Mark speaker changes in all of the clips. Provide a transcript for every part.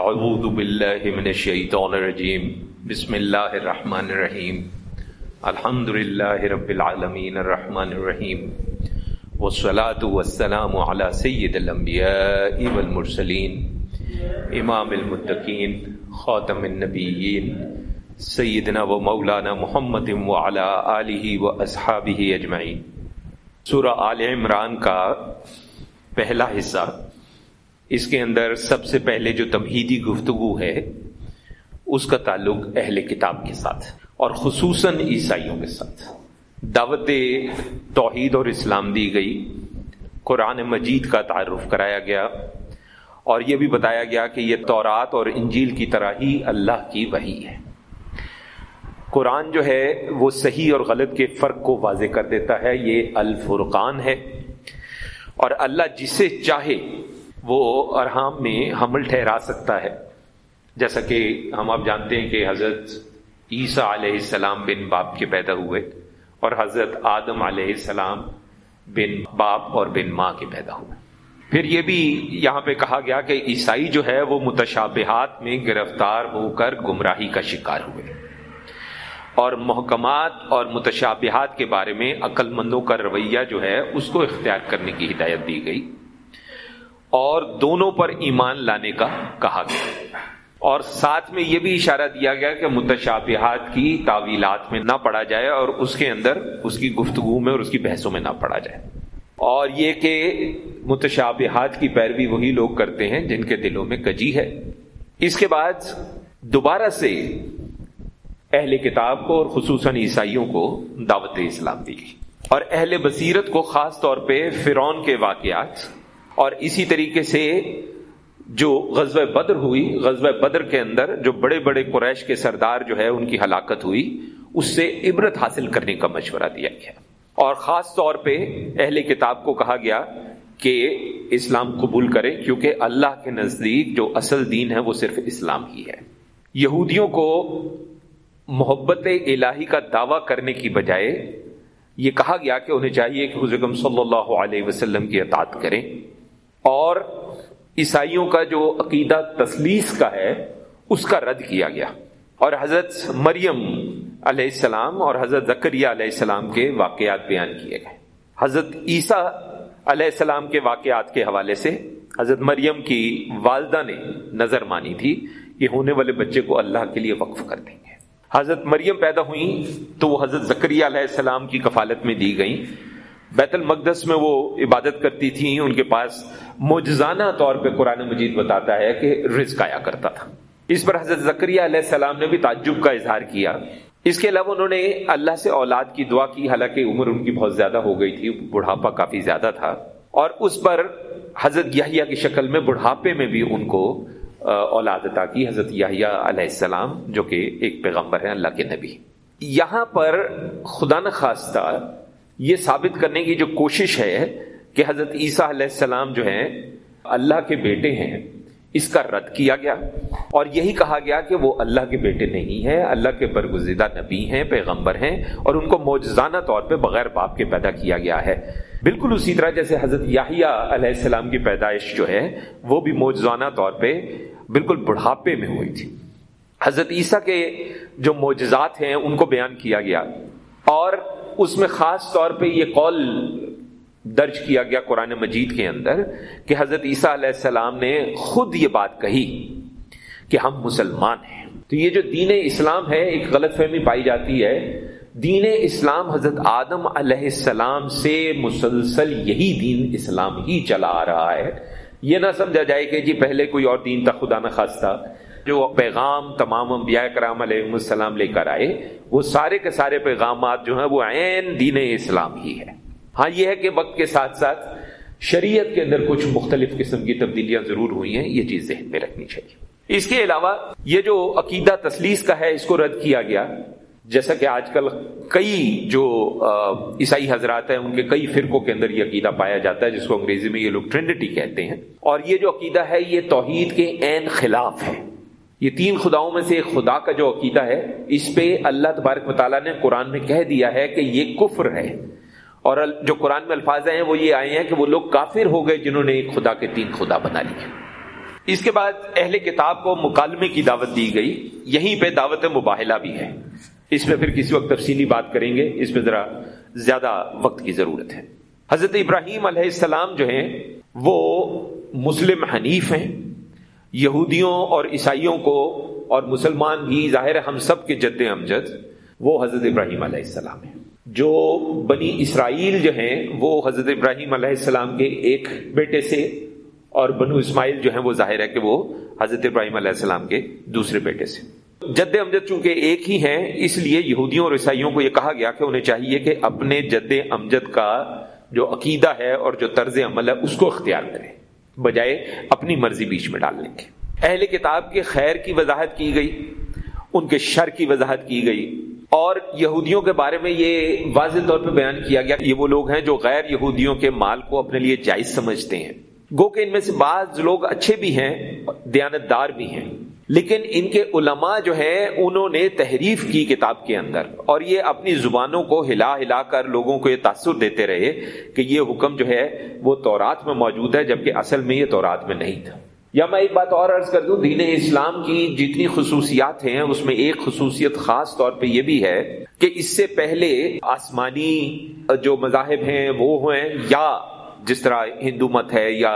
Speaker 1: اعوذ باللہ من الشیطان الرجیم، بسم اللہ الرحمن الرحیم، الحمد للہ رب العالمین الرحمن الرحیم، والصلاة والسلام على سید الانبیاء والمرسلین، امام المتقین، خاتم النبیین، سیدنا و مولانا محمد وعلى آلہ و اصحابہ اجمعین۔ سورہ آل عمران کا پہلا حصہ اس کے اندر سب سے پہلے جو تمہیدی گفتگو ہے، اس کا تعلق اہل کتاب کے ساتھ اور خصوصاً عیسائیوں کے ساتھ۔ دعوت توحید اور اسلام دی گئی، قرآن مجید کا تعارف کرایا گیا اور یہ بھی بتایا گیا کہ یہ تورات اور انجیل کی طرح ہی اللہ کی وحی ہے۔ قرآن جو ہے، وہ صحیح اور غلط کے فرق کو واضح کر دیتا ہے۔ یہ الفرقان ہے اور اللہ جسے چاہے وہ ارحام میں حمل ٹھہرا سکتا ہے۔ جیسا کہ ہم آپ جانتے ہیں کہ حضرت عیسیٰ علیہ السلام بن باپ کے پیدا ہوئے اور حضرت آدم علیہ السلام بن باپ اور بن ماں کے پیدا ہوئے۔ پھر یہ بھی یہاں پہ کہا گیا کہ عیسائی جو ہے وہ متشابہات میں گرفتار ہو کر گمراہی کا شکار ہوئے۔ اور محکمات اور متشابہات کے بارے میں عقل مندوں کا رویہ جو ہے اس کو اختیار کرنے کی ہدایت دی گئی۔ اور دونوں پر ایمان لانے کا کہا گیا۔ اور ساتھ میں یہ بھی اشارہ دیا گیا کہ متشابہات کی تعویلات میں نہ پڑا جائے اور اس کے اندر اس کی گفتگو میں اور اس کی بحثوں میں نہ پڑا جائے۔ اور یہ کہ متشابہات کی پیروی وہی لوگ کرتے ہیں جن کے دلوں میں کجی ہے۔ اس کے بعد دوبارہ سے اہل کتاب کو اور خصوصاً عیسائیوں کو دعوت اسلام دی گئی۔ اور اہل بصیرت کو خاص طور پہ فرون کے واقعات اور اسی طریقے سے جو غزوہ بدر ہوئی، غزوہ بدر کے اندر جو بڑے بڑے قریش کے سردار جو ہے، ان کی ہلاکت ہوئی، اس سے عبرت حاصل کرنے کا مشورہ دیا گیا۔ اور خاص طور پہ اہل کتاب کو کہا گیا کہ اسلام قبول کرے کیونکہ اللہ کے نزدیک جو اصل دین ہے، وہ صرف اسلام ہی ہے۔ یہودیوں کو محبت الہی کا دعویٰ کرنے کی بجائے یہ کہا گیا کہ انہیں چاہیے کہ حضرت صلی اللہ علیہ وسلم کی اطاعت کریں۔ اور عیسائیوں کا جو عقیدہ تسلیس کا ہے، اس کا رد کیا گیا۔ اور حضرت مریم علیہ السلام اور حضرت زکریہ علیہ السلام کے واقعات بیان کیے گئے۔ حضرت عیسیٰ علیہ السلام کے واقعات کے حوالے سے حضرت مریم کی والدہ نے نظر مانی تھی کہ ہونے والے بچے کو اللہ کے لیے وقف کر دیں گے۔ حضرت مریم پیدا ہوئی تو وہ حضرت زکریہ علیہ السلام کی کفالت میں دی گئیں۔ بیت المقدس میں وہ عبادت کرتی تھیں، ان کے پاس مجزانہ طور پہ قرآن مجید بتاتا ہے کہ رزق آیا کرتا تھا۔ اس پر حضرت ذکریہ علیہ السلام نے بھی تعجب کا اظہار کیا۔ اس کے علاوہ انہوں نے اللہ سے اولاد کی دعا کی، حالانکہ عمر ان کی بہت زیادہ ہو گئی تھی، بڑھاپا کافی زیادہ تھا۔ اور اس پر حضرت یحییٰ کی شکل میں بڑھاپے میں بھی ان کو اولاد عطا کی، حضرت یحییٰ علیہ السلام، جو کہ ایک پیغمبر ہے اللہ کے نبی۔ یہاں پر خدا نخواستہ یہ ثابت کرنے کی جو کوشش ہے کہ حضرت عیسیٰ علیہ السلام جو ہیں، اللہ کے بیٹے ہیں، اس کا رد کیا گیا اور یہی کہا گیا کہ وہ اللہ کے بیٹے نہیں ہیں، اللہ کے برگزیدہ نبی ہیں، پیغمبر ہیں اور ان کو موجزانہ طور پہ بغیر باپ کے پیدا کیا گیا ہے۔ بالکل اسی طرح جیسے حضرت یاہیا علیہ السلام کی پیدائش جو ہے، وہ بھی موجزانہ طور پہ بالکل بڑھاپے میں ہوئی تھی۔ حضرت عیسیٰ کے جو معجزات ہیں، ان کو بیان کیا گیا اور اس میں خاص طور پہ یہ قول درج کیا گیا قرآن مجید کے اندر کہ حضرت عیسیٰ علیہ السلام نے خود یہ بات کہی کہ ہم مسلمان ہیں۔ تو یہ جو دین اسلام ہے، ایک غلط فہمی پائی جاتی ہے۔ دین اسلام حضرت آدم علیہ السلام سے مسلسل یہی دین اسلام ہی چلا آ رہا ہے۔ یہ نہ سمجھا جائے کہ جی پہلے کوئی اور دین تھا، خدا نہ جو پیغام تمام انبیاء کرام علیہ السلام لے کر آئے، وہ سارے کے سارے پیغامات جو ہیں وہ عین دین اسلام ہی ہے ہاں یہ ہے کہ وقت کے ساتھ ساتھ شریعت کے اندر کچھ مختلف قسم کی تبدیلیاں ضرور ہوئی ہیں، یہ چیز ذہن میں رکھنی چاہیے۔ اس کے علاوہ یہ جو عقیدہ تسلیس کا ہے، اس کو رد کیا گیا۔ جیسا کہ آج کل کئی جو عیسائی حضرات ہیں، ان کے کئی فرقوں کے اندر یہ عقیدہ پایا جاتا ہے، جس کو انگریزی میں یہ لوگ ٹرینڈٹی کہتے ہیں۔ اور یہ جو عقیدہ ہے، یہ توحید کے عین خلاف ہے۔ یہ تین خداؤں میں سے ایک خدا کا جو عقیدہ ہے، اس پہ اللہ تبارک مطالعہ نے قرآن میں کہہ دیا ہے کہ یہ کفر ہے۔ اور جو قرآن میں الفاظ ہیں، وہ یہ آئے ہیں کہ وہ لوگ کافر ہو گئے جنہوں نے خدا کے تین خدا بنا لیے۔ اس کے بعد اہل کتاب کو مکالمے کی دعوت دی گئی۔ یہیں پہ دعوت مباہلہ بھی ہے۔ اس میں پھر کسی وقت تفصیلی بات کریں گے۔ اس میں ذرا زیادہ وقت کی ضرورت ہے۔ حضرت ابراہیم علیہ السلام جو ہیں، وہ مسلم حنیف ہیں۔ یہودیوں اور عیسائیوں کو اور مسلمان بھی ظاہر ہم سب کے جد امجد، وہ حضرت ابراہیم علیہ السلام ہیں۔ جو بنی اسرائیل جو ہیں، وہ حضرت ابراہیم علیہ السلام کے ایک بیٹے سے اور بنو اسماعیل جو ہیں، وہ ظاہر ہے کہ وہ حضرت ابراہیم علیہ السلام کے دوسرے بیٹے سے۔ جد امجد چونکہ ایک ہی ہیں، اس لیے یہودیوں اور عیسائیوں کو یہ کہا گیا کہ انہیں چاہیے کہ اپنے جد امجد کا جو عقیدہ ہے اور جو طرز عمل ہے، اس کو اختیار کریں۔ بجائے اپنی مرضی بیچ میں ڈالنے کے۔ اہل کتاب کے خیر کی وضاحت کی گئی، ان کے شر کی وضاحت کی گئی، اور یہودیوں کے بارے میں یہ واضح طور پہ بیان کیا گیا یہ وہ لوگ ہیں جو غیر یہودیوں کے مال کو اپنے لیے جائز سمجھتے ہیں۔ گو کہ ان میں سے بعض لوگ اچھے بھی ہیں دیانت دار بھی ہیں۔ لیکن ان کے علماء جو ہیں، انہوں نے تحریف کی کتاب کے اندر۔ اور یہ اپنی زبانوں کو ہلا ہلا کر لوگوں کو یہ تاثر دیتے رہے کہ یہ حکم جو ہے، وہ تورات میں موجود ہے، جبکہ اصل میں یہ تورات میں نہیں تھا۔ یا میں ایک بات اور عرض کر دوں، دین اسلام کی جتنی خصوصیات ہیں، اس میں ایک خصوصیت خاص طور پہ یہ بھی ہے کہ اس سے پہلے آسمانی جو مذاہب ہیں، وہ ہیں یا جس طرح ہندو مت ہے یا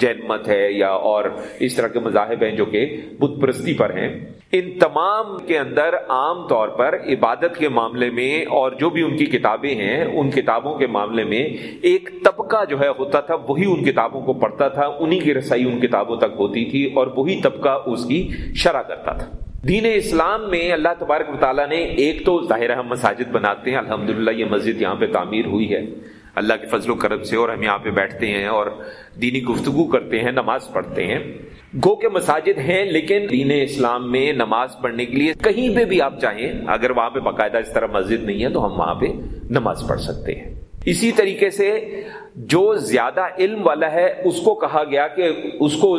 Speaker 1: جین مت ہے یا اور اس طرح کے مذاہب ہیں جو کہ بت پرستی پر ہیں، ان تمام کے اندر عام طور پر عبادت کے معاملے میں اور جو بھی ان کی کتابیں ہیں، ان کتابوں کے معاملے میں ایک طبقہ جو ہے ہوتا تھا، وہی ان کتابوں کو پڑھتا تھا، انہی کی رسائی ان کتابوں تک ہوتی تھی اور وہی طبقہ اس کی شرح کرتا تھا۔ دین اسلام میں اللہ تبارک و تعالیٰ نے ایک تو ظاہر ہم مساجد بناتے ہیں، الحمدللہ یہ مسجد یہاں پہ تعمیر ہوئی ہے۔ اللہ کے فضل و کرم سے اور ہم یہاں پہ بیٹھتے ہیں اور دینی گفتگو کرتے ہیں، نماز پڑھتے ہیں۔ گو کے مساجد ہیں، لیکن دین اسلام میں نماز پڑھنے کے لیے کہیں پہ بھی آپ چاہیں اگر وہاں پہ باقاعدہ اس طرح مسجد نہیں ہے تو ہم وہاں پہ نماز پڑھ سکتے ہیں۔ اسی طریقے سے جو زیادہ علم والا ہے، اس کو کہا گیا کہ اس کو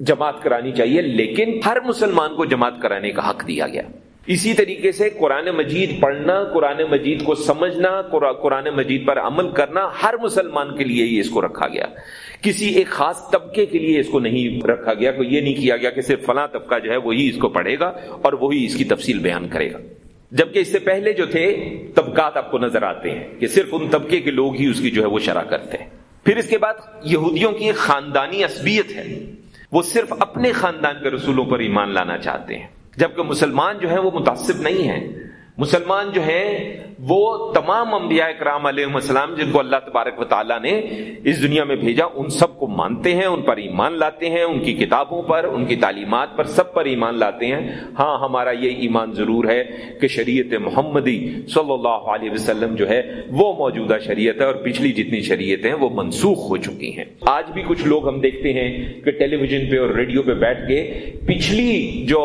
Speaker 1: جماعت کرانی چاہیے، لیکن ہر مسلمان کو جماعت کرانے کا حق دیا گیا۔ اسی طریقے سے قرآن مجید پڑھنا، قرآن مجید کو سمجھنا، قرآن مجید پر عمل کرنا، ہر مسلمان کے لیے ہی اس کو رکھا گیا۔ کسی ایک خاص طبقے کے لیے اس کو نہیں رکھا گیا کوئی یہ نہیں کیا گیا کہ صرف فلاں طبقہ جو ہے وہی اس کو پڑھے گا اور وہی اس کی تفصیل بیان کرے گا۔ جبکہ اس سے پہلے جو تھے، طبقات آپ کو نظر آتے ہیں کہ صرف ان طبقے کے لوگ ہی اس کی جو ہے وہ شرح کرتے ہیں۔ پھر اس کے بعد یہودیوں کی ایک خاندانی عصبیت ہے۔ وہ صرف اپنے خاندان کے رسولوں پر ایمان لانا چاہتے ہیں۔ جبکہ مسلمان جو ہیں وہ متاثر نہیں ہیں۔ مسلمان جو ہیں، وہ تمام انبیاء اکرام علیہ السلام جن کو اللہ تبارک و تعالیٰ نے اس دنیا میں بھیجا، ان سب کو مانتے ہیں، ان پر ایمان لاتے ہیں، ان کی کتابوں پر، ان کی تعلیمات پر سب پر ایمان لاتے ہیں۔ ہاں ہمارا یہ ایمان ضرور ہے کہ شریعت محمدی صلی اللہ علیہ وسلم جو ہے، وہ موجودہ شریعت ہے اور پچھلی جتنی شریعتیں وہ منسوخ ہو چکی ہیں۔ آج بھی کچھ لوگ ہم دیکھتے ہیں کہ ٹیلی ویژن پہ اور ریڈیو پہ بیٹھ کے پچھلی جو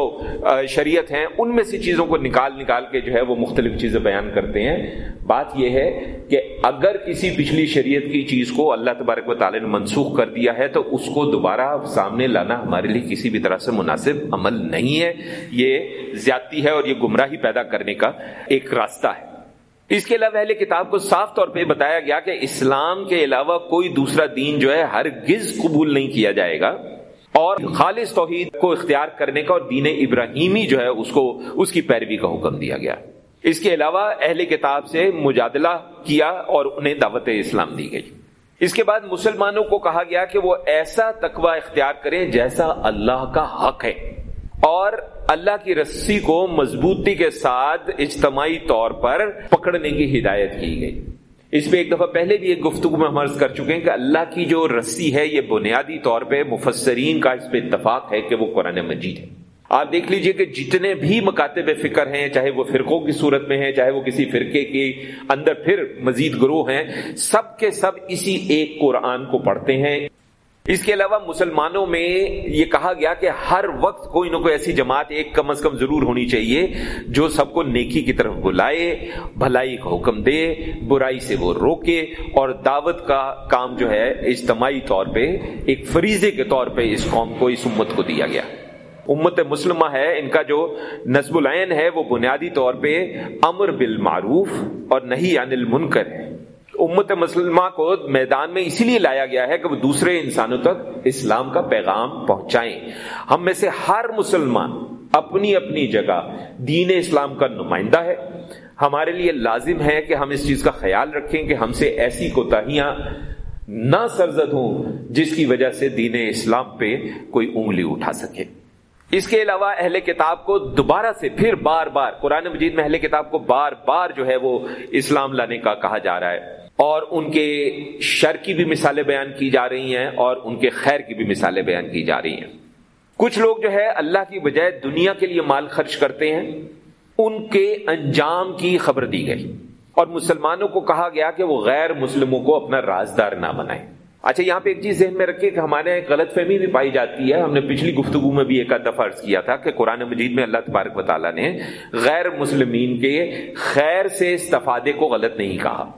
Speaker 1: شریعت ہیں، ان میں سے چیزوں کو نکال نکال کے جو ہے ہے وہ مختلف چیزیں بیان کرتے ہیں۔ بات یہ ہے کہ اگر کسی پچھلی شریعت کی چیز کو اللہ تبارک و تعالی نے منسوخ کر دیا ہے تو اس کو دوبارہ سامنے لانا ہمارے لیے کسی بھی طرح سے مناسب عمل نہیں ہے۔ یہ زیادتی ہے اور یہ گمراہی پیدا کرنے کا ایک راستہ ہے۔ اس کے علاوہ اہل کتاب کو صاف طور پہ بتایا گیا کہ اسلام کے علاوہ کوئی دوسرا دین جو ہے ہر گز قبول نہیں کیا جائے گا۔ اور خالص توحید کو اختیار کرنے کا اور دین ابراہیمی جو ہے اس کو اس کی پیروی کا حکم دیا گیا۔ اس کے علاوہ اہل کتاب سے مجادلہ کیا اور انہیں دعوت اسلام دی گئی۔ اس کے بعد مسلمانوں کو کہا گیا کہ وہ ایسا تقوی اختیار کریں جیسا اللہ کا حق ہے اور اللہ کی رسی کو مضبوطی کے ساتھ اجتماعی طور پر پکڑنے کی ہدایت کی گئی۔ اس پہ ایک دفعہ پہلے بھی ایک گفتگو میں ہم عرض کر چکے ہیں کہ اللہ کی جو رسی ہے یہ بنیادی طور پہ مفسرین کا اس پہ اتفاق ہے کہ وہ قرآن مجید ہے۔ آپ دیکھ لیجیے کہ جتنے بھی مکاتب فکر ہیں، چاہے وہ فرقوں کی صورت میں ہیں، چاہے وہ کسی فرقے کے اندر پھر مزید گروہ ہیں، سب کے سب اسی ایک قرآن کو پڑھتے ہیں۔ اس کے علاوہ مسلمانوں میں یہ کہا گیا کہ ہر وقت کوئی نہ کوئی ایسی جماعت ایک کم از کم ضرور ہونی چاہیے جو سب کو نیکی کی طرف بلائے، بھلائی کا حکم دے، برائی سے وہ روکے اور دعوت کا کام جو ہے اجتماعی طور پہ، ایک فریضے کے طور پہ اس قوم کو، اس امت کو دیا گیا۔ امت مسلمہ ہے، ان کا جو نصب العین ہے، وہ بنیادی طور پہ امر بالمعروف اور نہیں عن المنکر ہے۔ امت مسلمہ کو میدان میں اسی لیے لایا گیا ہے کہ وہ دوسرے انسانوں تک اسلام کا پیغام پہنچائیں۔ ہم میں سے ہر مسلمان اپنی اپنی جگہ دین اسلام کا نمائندہ ہے۔ ہمارے لیے لازم ہے کہ ہم اس چیز کا خیال رکھیں کہ ہم سے ایسی کوتاہیاں نہ سرزد ہوں جس کی وجہ سے دین اسلام پہ کوئی انگلی اٹھا سکے۔ اس کے علاوہ اہل کتاب کو دوبارہ سے پھر بار بار قرآن مجید میں اہل کتاب کو بار بار جو ہے وہ اسلام لانے کا کہا جا رہا ہے اور ان کے شر کی بھی مثالیں بیان کی جا رہی ہیں اور ان کے خیر کی بھی مثالیں بیان کی جا رہی ہیں۔ کچھ لوگ جو ہے اللہ کی بجائے دنیا کے لیے مال خرچ کرتے ہیں، ان کے انجام کی خبر دی گئی۔ اور مسلمانوں کو کہا گیا کہ وہ غیر مسلموں کو اپنا رازدار نہ بنائیں۔ اچھا یہاں پہ ایک چیز ذہن میں رکھے کہ ہمارے ایک غلط فہمی بھی پائی جاتی ہے۔ ہم نے پچھلی گفتگو میں بھی ایک دفعہ عرض کیا تھا کہ قرآن مجید میں اللہ تبارک و تعالیٰ نے غیر مسلمین کے خیر سے استفادے کو غلط نہیں کہا۔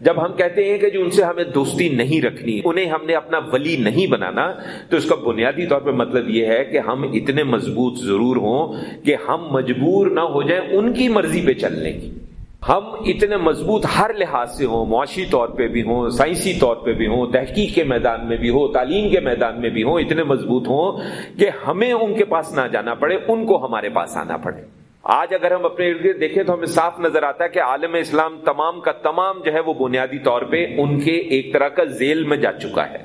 Speaker 1: جب ہم کہتے ہیں کہ جو ان سے ہمیں دوستی نہیں رکھنی، انہیں ہم نے اپنا ولی نہیں بنانا، تو اس کا بنیادی طور پہ مطلب یہ ہے کہ ہم اتنے مضبوط ضرور ہوں کہ ہم مجبور نہ ہو جائیں ان کی مرضی پہ چلنے کی۔ ہم اتنے مضبوط ہر لحاظ سے ہوں، معاشی طور پہ بھی ہوں، سائنسی طور پہ بھی ہوں، تحقیق کے میدان میں بھی ہو تعلیم کے میدان میں بھی ہوں، اتنے مضبوط ہوں کہ ہمیں ان کے پاس نہ جانا پڑے، ان کو ہمارے پاس آنا پڑے۔ آج اگر ہم اپنے ارد گرد دیکھیں تو ہمیں صاف نظر آتا ہے کہ عالم اسلام تمام کا تمام جو ہے وہ بنیادی طور پہ ان کے ایک طرح کا ذیل میں جا چکا ہے۔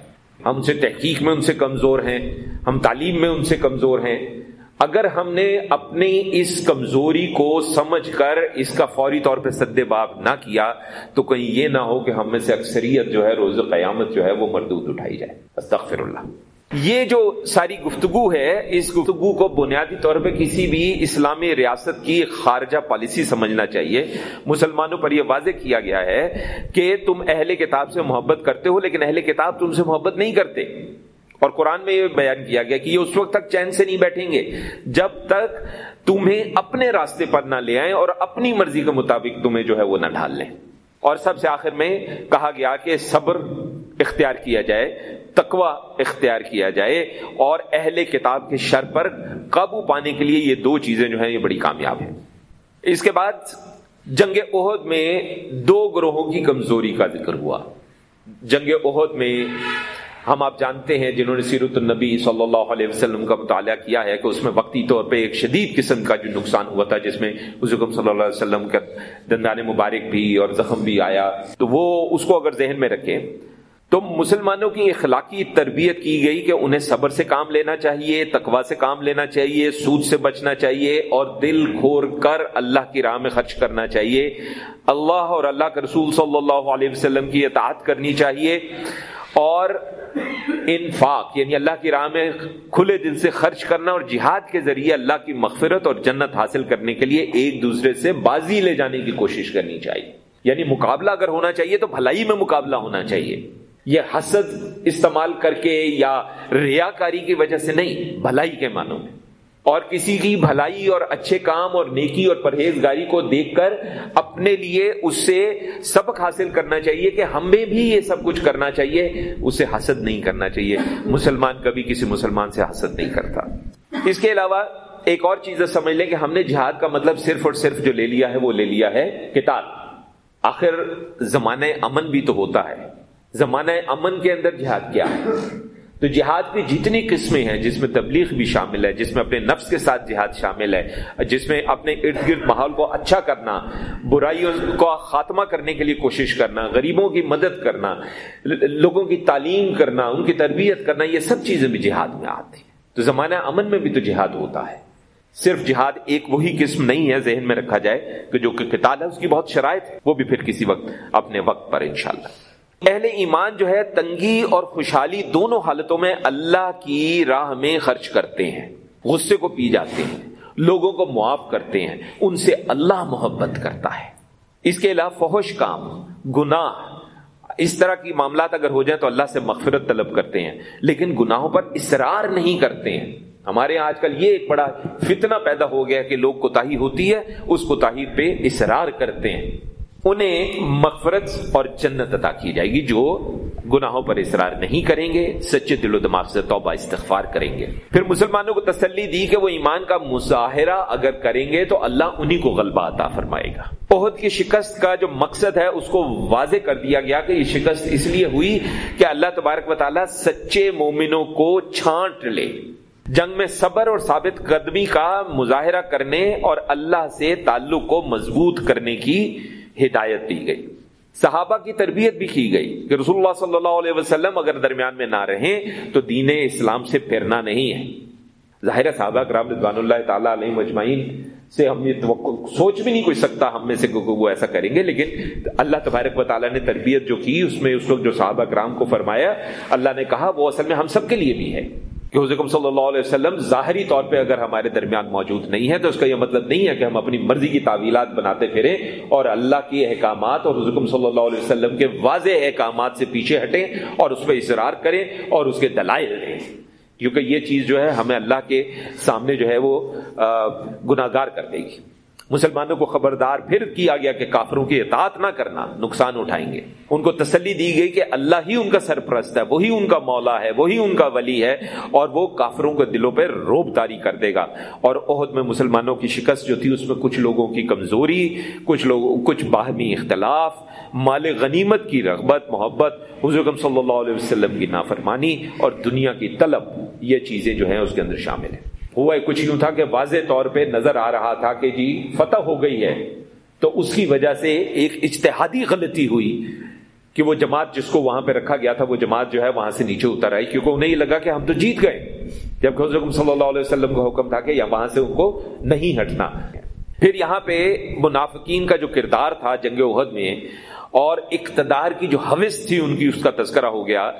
Speaker 1: ہم ان سے تحقیق میں ان سے کمزور ہیں، ہم تعلیم میں ان سے کمزور ہیں۔ اگر ہم نے اپنی اس کمزوری کو سمجھ کر اس کا فوری طور پہ سد باب نہ کیا، تو کہیں یہ نہ ہو کہ ہم میں سے اکثریت جو ہے روز قیامت جو ہے وہ مردود اٹھائی جائے۔ استغفر اللہ۔ یہ جو ساری گفتگو ہے، اس گفتگو کو بنیادی طور پہ کسی بھی اسلامی ریاست کی خارجہ پالیسی سمجھنا چاہیے۔ مسلمانوں پر یہ واضح کیا گیا ہے کہ تم اہل کتاب سے محبت کرتے ہو، لیکن اہل کتاب تم سے محبت نہیں کرتے۔ اور قرآن میں یہ بیان کیا گیا کہ یہ اس وقت تک چین سے نہیں بیٹھیں گے۔ جب تک تمہیں اپنے راستے پر نہ لے آئیں اور اپنی مرضی کے مطابق تمہیں جو ہے وہ نہ ڈھال لیں۔ اور سب سے آخر میں کہا گیا کہ صبر اختیار کیا جائے تقوا اختیار کیا جائے اور اہل کتاب کے شر پر قابو پانے کے لیے یہ دو چیزیں جو ہیں یہ بڑی کامیاب ہیں۔ اس کے بعد جنگ عہد میں دو گروہوں کی کمزوری کا ذکر ہوا۔ جنگ عہد میں ہم آپ جانتے ہیں جنہوں نے سیرت النبی صلی اللہ علیہ وسلم کا مطالعہ کیا ہے کہ اس میں وقتی طور پہ ایک شدید قسم کا جو نقصان ہوا تھا، جس میں حضرت صلی اللہ علیہ وسلم کا دندان مبارک بھی اور زخم بھی آیا۔ تو وہ اس کو اگر ذہن میں رکھیں، تو مسلمانوں کی اخلاقی تربیت کی گئی کہ انہیں صبر سے کام لینا چاہیے تقوا سے کام لینا چاہیے، سود سے بچنا چاہیے اور دل کھور کر اللہ کی راہ میں خرچ کرنا چاہیے۔ اللہ اور اللہ کے رسول صلی اللہ علیہ وسلم کی اطاعت کرنی چاہیے۔ اور انفاق یعنی اللہ کی راہ میں کھلے دل سے خرچ کرنا اور جہاد کے ذریعے اللہ کی مغفرت اور جنت حاصل کرنے کے لیے ایک دوسرے سے بازی لے جانے کی کوشش کرنی چاہیے۔ یعنی مقابلہ اگر ہونا چاہیے تو بھلائی میں مقابلہ ہونا چاہیے۔ یہ حسد استعمال کر کے یا ریاکاری کی وجہ سے نہیں، بھلائی کے معنوں میں۔ اور کسی کی بھلائی اور اچھے کام اور نیکی اور پرہیزگاری کو دیکھ کر اپنے لیے اس سے سبق حاصل کرنا چاہیے کہ ہمیں بھی یہ سب کچھ کرنا چاہیے، اسے حسد نہیں کرنا چاہیے۔ مسلمان کبھی کسی مسلمان سے حسد نہیں کرتا۔ اس کے علاوہ ایک اور چیز سمجھ لیں کہ ہم نے جہاد کا مطلب صرف اور صرف جو لے لیا ہے، وہ لے لیا ہے کتاب آخر زمانہ امن بھی تو ہوتا ہے۔ زمانہ امن کے اندر جہاد کیا ہے؟ تو جہاد کی جتنی قسمیں ہیں جس میں تبلیغ بھی شامل ہے، جس میں اپنے نفس کے ساتھ جہاد شامل ہے، جس میں اپنے ارد گرد ماحول کو اچھا کرنا، برائیوں کو خاتمہ کرنے کے لیے کوشش کرنا، غریبوں کی مدد کرنا، لوگوں کی تعلیم کرنا، ان کی تربیت کرنا، یہ سب چیزیں بھی جہاد میں آتی ہیں۔ تو زمانہ امن میں بھی تو جہاد ہوتا ہے۔ صرف جہاد ایک وہی قسم نہیں ہے ذہن میں رکھا جائے کہ جو کہ کتاب ہے، اس کی بہت شرائط ہے، وہ بھی پھر کسی وقت، اپنے وقت پر انشاءاللہ۔ اہل ایمان جو ہے تنگی اور خوشحالی دونوں حالتوں میں اللہ کی راہ میں خرچ کرتے ہیں، غصے کو پی جاتے ہیں، لوگوں کو معاف کرتے ہیں، ان سے اللہ محبت کرتا ہے۔ اس کے علاوہ فحش کام، گناہ، اس طرح کی معاملات اگر ہو جائیں تو اللہ سے مغفرت طلب کرتے ہیں، لیکن گناہوں پر اصرار نہیں کرتے ہیں۔ ہمارے یہاں آج کل یہ ایک بڑا فتنہ پیدا ہو گیا کہ لوگ کوتاہی ہوتی ہے، اس کوتاہی پہ اصرار کرتے ہیں۔ انہیں مغفرت اور جنت عطا کی جائے گی جو گناہوں پر اصرار نہیں کریں گے، سچے دل و دماغ سے توبہ استغفار کریں گے۔ پھر مسلمانوں کو تسلی دی کہ وہ ایمان کا مظاہرہ اگر کریں گے تو اللہ انہی کو غلبہ عطا فرمائے گا۔ عہد کی شکست کا جو مقصد ہے، اس کو واضح کر دیا گیا کہ یہ شکست اس لیے ہوئی کہ اللہ تبارک و تعالیٰ سچے مومنوں کو چھانٹ لے۔ جنگ میں صبر اور ثابت قدمی کا مظاہرہ کرنے اور اللہ سے تعلق کو مضبوط کرنے کی ہدایت دی گئی۔ صحابہ کی تربیت بھی کی گئی کہ رسول اللہ صلی اللہ علیہ وسلم اگر درمیان میں نہ رہیں تو دین اسلام سے پھرنا نہیں ہے۔ ظاہر صحابہ کرام رضوان اللہ تعالیٰ علیہ مجمعین سے ہم یہ سوچ بھی نہیں کوئی سکتا ہم میں سے وہ ایسا کریں گے، لیکن اللہ تبارک و تعالیٰ نے تربیت جو کی، اس میں اس وقت جو صحابہ کرام کو فرمایا، اللہ نے کہا وہ اصل میں ہم سب کے لیے بھی ہے۔ کہ حضرت صلی اللہ علیہ وسلم ظاہری طور پہ اگر ہمارے درمیان موجود نہیں ہے تو اس کا یہ مطلب نہیں ہے کہ ہم اپنی مرضی کی تعویلات بناتے پھریں اور اللہ کے احکامات اور حضرت صلی اللہ علیہ وسلم کے واضح احکامات سے پیچھے ہٹیں اور اس پہ اصرار کریں اور اس کے دلائل دیں کیونکہ یہ چیز جو ہے ہمیں اللہ کے سامنے جو ہے وہ گناہ گار کر دے گی۔ مسلمانوں کو خبردار پھر کیا گیا کہ کافروں کی اطاعت نہ کرنا، نقصان اٹھائیں گے۔ ان کو تسلی دی گئی کہ اللہ ہی ان کا سرپرست ہے، وہی ان کا مولا ہے، وہی ان کا ولی ہے اور وہ کافروں کے دلوں پہ روب داری کر دے گا۔ اور عہد میں مسلمانوں کی شکست جو تھی، اس میں کچھ لوگوں کی کمزوری، کچھ لوگوں کچھ باہمی اختلاف، مال غنیمت کی رغبت، محبت حضرت صلی اللہ علیہ وسلم کی نافرمانی اور دنیا کی طلب، یہ چیزیں جو ہیں اس کے اندر شامل ہیں۔ ہوا کچھ یوں تھا کہ واضح طور پہ نظر آ رہا تھا کہ جی فتح ہو گئی ہے۔ تو اس کی وجہ سے ایک اجتہادی غلطی ہوئی کہ وہ جماعت جس کو وہاں پہ رکھا گیا تھا، وہ جماعت جو ہے وہاں سے نیچے اتر آئی۔ کیونکہ انہیں یہ لگا کہ ہم تو جیت گئے۔ جب حضرت صلی اللہ علیہ وسلم کا حکم تھا کہ یا وہاں سے ان کو نہیں ہٹنا۔ پھر یہاں پہ منافقین کا جو کردار تھا جنگ عہد میں، اور اقتدار کی جو حوث تھی، ان کی اس کا تذکرہ ہو گیا۔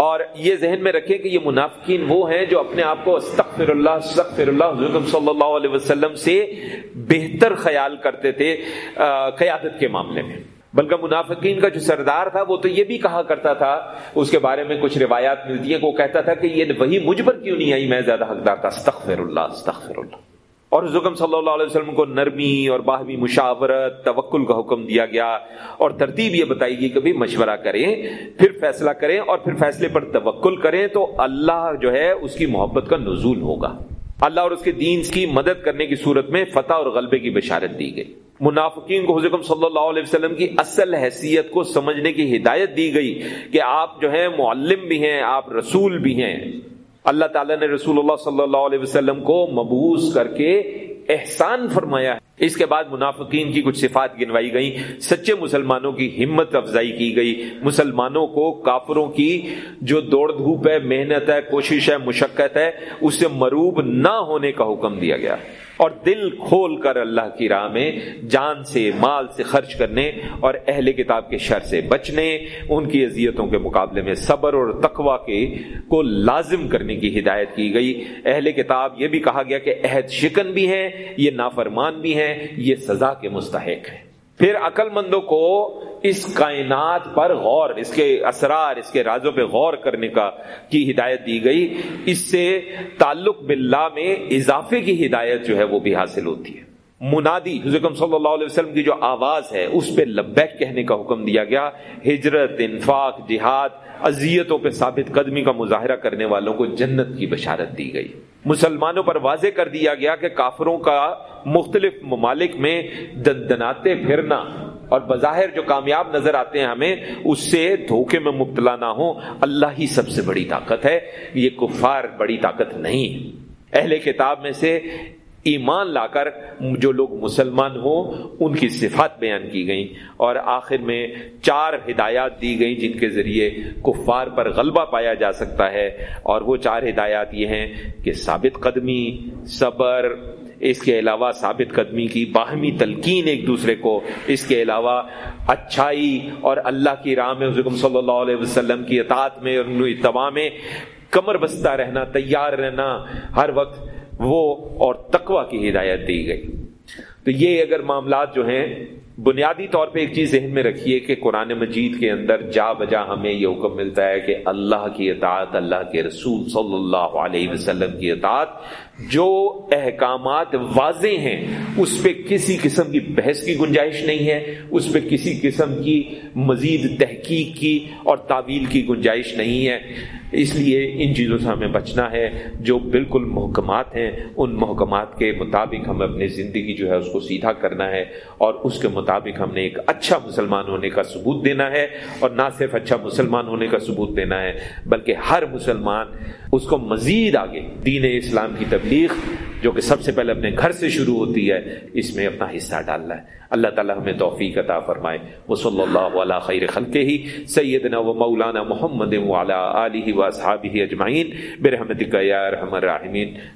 Speaker 1: اور یہ ذہن میں رکھیں کہ یہ منافقین وہ ہیں جو اپنے آپ کو استغفر اللہ استغفر اللہ حضرت صلی اللہ علیہ وسلم سے بہتر خیال کرتے تھے قیادت کے معاملے میں۔ بلکہ منافقین کا جو سردار تھا وہ تو یہ بھی کہا کرتا تھا، اس کے بارے میں کچھ روایات ملتی ہیں وہ کہتا تھا کہ یہ وہی مجھ پر کیوں نہیں آئی، میں زیادہ حقدار تھا، استغفر اللہ استغفر اللہ۔ اور حکم صلی اللہ علیہ وسلم کو نرمی اور باہمی مشاورت، توکل کا حکم دیا گیا اور ترتیب یہ بتائی گئی کہ بھی مشورہ کریں، پھر فیصلہ کریں اور پھر فیصلے پر توکل کریں تو اللہ جو ہے اس کی محبت کا نزول ہوگا۔ اللہ اور اس کے دین کی مدد کرنے کی صورت میں فتح اور غلبے کی بشارت دی گئی۔ منافقین کو حضرت صلی اللہ علیہ وسلم کی اصل حیثیت کو سمجھنے کی ہدایت دی گئی کہ آپ جو ہیں معلم بھی ہیں، آپ رسول بھی ہیں۔ اللہ تعالیٰ نے رسول اللہ صلی اللہ علیہ وسلم کو مبوس کر کے احسان فرمایا ہے۔ اس کے بعد منافقین کی کچھ صفات گنوائی گئی سچے مسلمانوں کی ہمت افزائی کی گئی۔ مسلمانوں کو کافروں کی جو دوڑ دھوپ ہے، محنت ہے، کوشش ہے، مشقت ہے اس سے مروب نہ ہونے کا حکم دیا گیا۔ اور دل کھول کر اللہ کی راہ میں جان سے، مال سے خرچ کرنے اور اہل کتاب کے شر سے بچنے، ان کی اذیتوں کے مقابلے میں صبر اور تقوا کے کو لازم کرنے کی ہدایت کی گئی۔ اہل کتاب، یہ بھی کہا گیا کہ عہد شکن بھی ہیں، یہ نافرمان بھی ہیں، یہ سزا کے مستحق ہیں۔ پھر عقل مندوں کو اس کائنات پر غور، اس کے اسرار، اس کے رازوں پہ غور کرنے کا کی ہدایت دی گئی۔ اس سے تعلق باللہ میں اضافے کی ہدایت جو ہے وہ بھی حاصل ہوتی ہے۔ منادی حضرت صلی اللہ علیہ وسلم کی جو آواز ہے، اس پہ لبیک کہنے کا حکم دیا گیا۔ ہجرت، انفاق، جہاد، اذیتوں پہ ثابت قدمی کا مظاہرہ کرنے والوں کو جنت کی بشارت دی گئی۔ مسلمانوں پر واضح کر دیا گیا کہ کافروں کا مختلف ممالک میں دندناتے پھرنا اور بظاہر جو کامیاب نظر آتے ہیں ہمیں، اس سے دھوکے میں مبتلا نہ ہو اللہ ہی سب سے بڑی طاقت ہے۔ یہ کفار بڑی طاقت نہیں۔ اہل کتاب میں سے ایمان لا کر جو لوگ مسلمان ہوں، ان کی صفات بیان کی گئیں۔ اور آخر میں چار ہدایات دی گئیں جن کے ذریعے کفار پر غلبہ پایا جا سکتا ہے۔ اور وہ چار ہدایات یہ ہیں کہ ثابت قدمی، صبر، اس کے علاوہ ثابت قدمی کی باہمی تلقین ایک دوسرے کو، اس کے علاوہ اچھائی اور اللہ کی راہ میں حضرت صلی اللہ علیہ وسلم کی اطاعت میں اور اتباع میں، کمر بستہ رہنا، تیار رہنا، ہر وقت وہ اور تقوا کی ہدایت دی گئی۔ تو یہ اگر معاملات جو ہیں، بنیادی طور پہ ایک چیز ذہن میں رکھیے کہ قرآن مجید کے اندر جا بجا ہمیں یہ حکم ملتا ہے کہ اللہ کی اطاعت، اللہ کے رسول صلی اللہ علیہ وسلم کی اطاعت، جو احکامات واضح ہیں، اس پہ کسی قسم کی بحث کی گنجائش نہیں ہے، اس پہ کسی قسم کی مزید تحقیق کی اور تعویل کی گنجائش نہیں ہے۔ اس لیے ان چیزوں سے ہمیں بچنا ہے۔ جو بالکل محکمات ہیں، ان محکمات کے مطابق ہمیں اپنی زندگی جو ہے اس کو سیدھا کرنا ہے اور اس کے مطابق ہم نے ایک اچھا مسلمان ہونے کا ثبوت دینا ہے۔ اور نہ صرف اچھا مسلمان ہونے کا ثبوت دینا ہے، بلکہ ہر مسلمان اس کو مزید آگے دین اسلام کی تبلیغ، جو کہ سب سے پہلے اپنے گھر سے شروع ہوتی ہے، اس میں اپنا حصہ ڈالنا ہے۔ اللہ تعالی ہمیں توفیق عطا فرمائے۔ وہ صلی اللہ علیہ خیر خلق ہی سیدنا و مولانا محمد وعلی آلہ و اصحابہ اجمعین برحمتک یا ارحم الراحمین